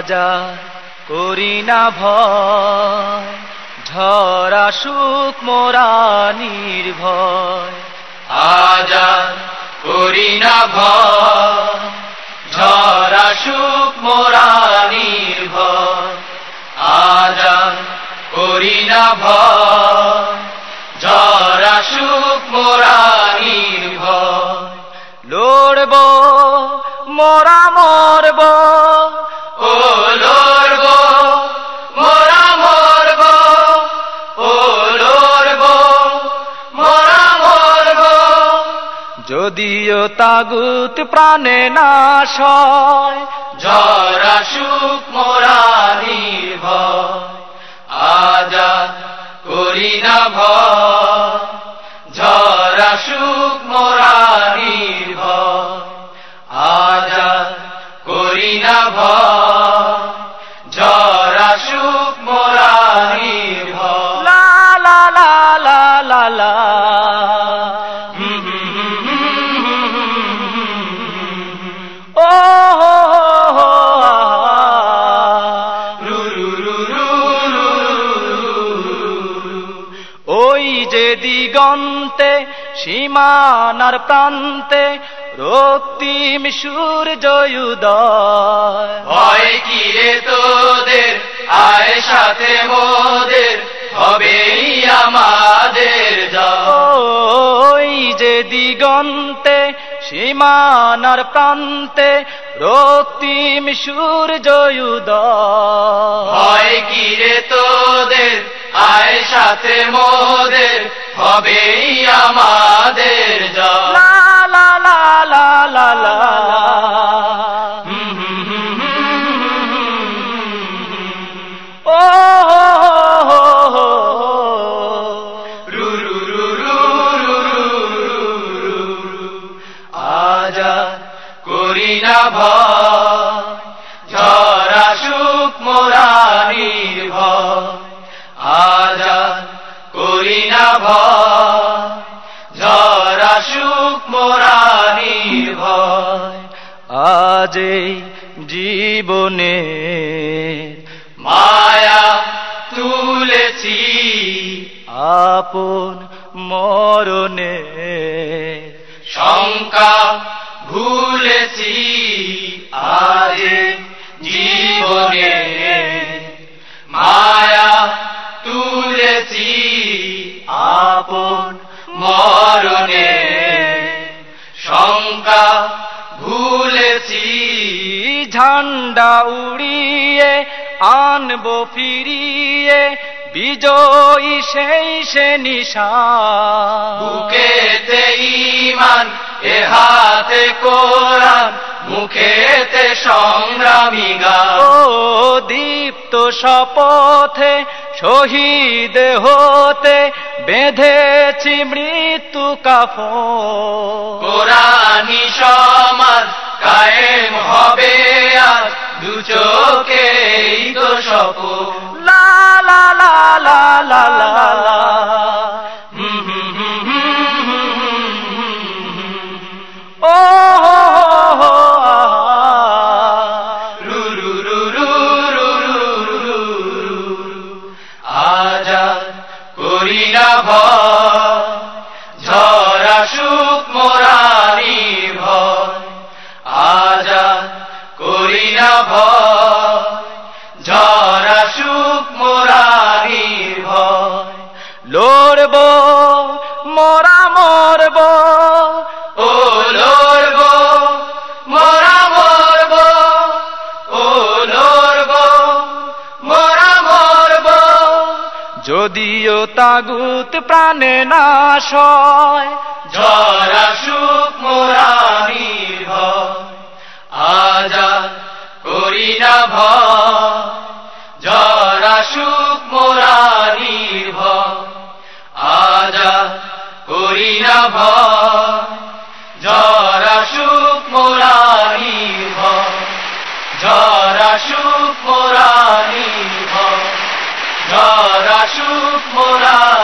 আজা করি না ভয়। ঝরা সুখ মোরা নির্ভয়। আজাদ করি না ভয়। ঝরা সুখ মোরা নির্ভয়। আজাদ করি না ভয়। ঝরা সুখ মোরা নির্ভয়। লড়ব, মোরা মরব। যদিও তাগুত প্রাণে নাশ সুখ মোরা নির্ভয় আজাদ করি না ভয়। যে দিগন্তে সীমানার প্রান্তে রক্তিম সূর্য উদয় ভয় কি রে তোদের? আয় সাথে মোদের হবেই আমাদের ওই যে দিগন্তে সীমানার প্রান্তে রক্তিম সূর্য উদয় ভয় কি রে আয় সাথে মোদের হবে আমাদের যা লা লা এই জীবনে। মায়া তুলেছি আপন মরণে। শঙ্কা ভুলেছি আজে জীবনে। মায়া তুলেছি আপন মরণে। শঙ্কা ভুলেছি ঝান্ডা উড়িয়ে আনব ফিরিয়ে বিজয়ী সেই সে নিশান। বুকেতে ইমান এ হাতে কোরআন মুখেতে সংগ্রামী ও দীপ্ত শপথে শহীদ হতে বেঁধেছি মৃত্যু কাফ কোরআনি সমাজ কায়েম হবে। দু চোখে তো সপন লা লা লা লা লা লা করি না ভয় ঝরা সুখ মোরা লড়ব মোরা মরব। ও লড়ব মোরা মরব। ও লড়ব মোরা মরব। যদিও তাগুত প্রাণে নাশ হয়, ঝরা সুখ মোরা নির্ভয়। আজাদ করি না ভয়। ভয় জরা সুখ মোরানি ভয় জরা সুখ মোরানি ভয় জরা সুখ মোরানি